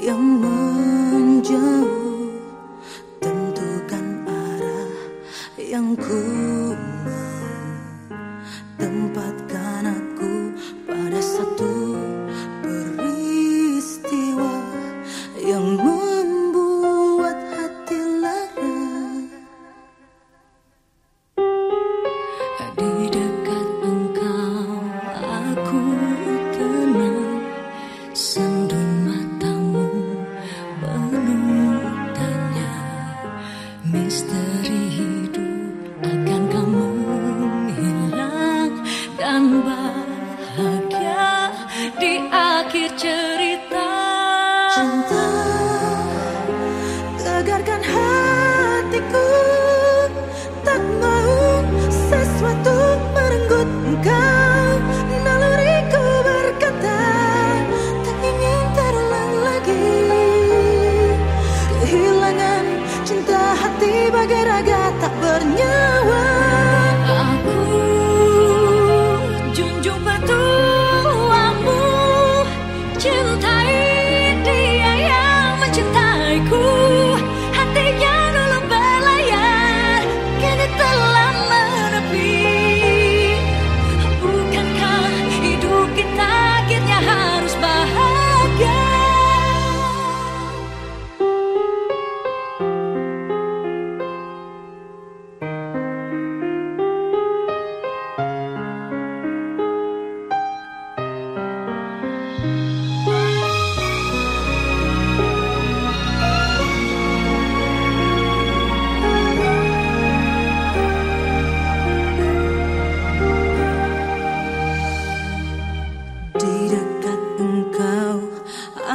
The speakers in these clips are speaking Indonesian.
yang menjauh. Tentukan arah yang ku tempatkan aku pada satu peristiwa yang di akhir cerita. Cinta tegarkan hatiku. Tak mau sesuatu merenggut engkau. Naluriku berkata tak ingin terulang lagi. Kehilangan cinta hati bagai raga tak bernyanyi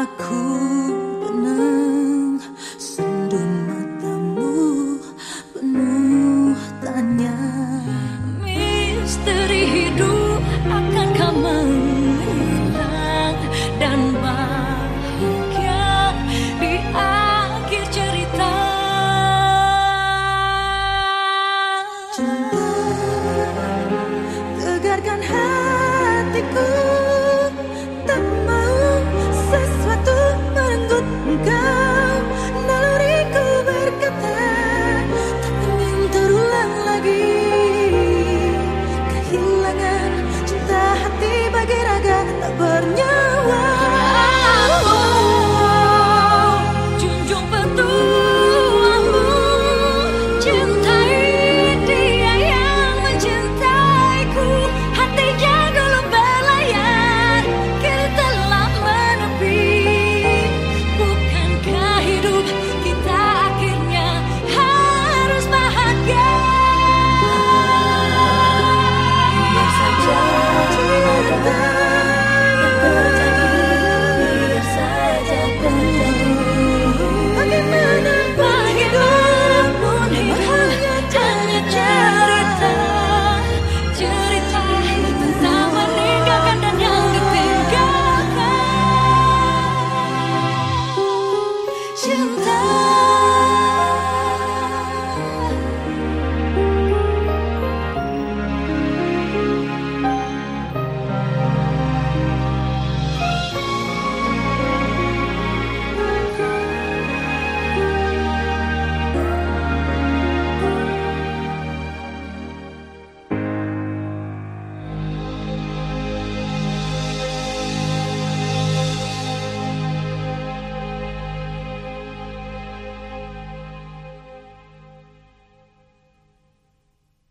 Aku tenang Sendung matamu penuh tanya. Misteri hidup akankah menghilang Dan bahagia di akhir cerita. Tegarkan hatiku. tak bernyata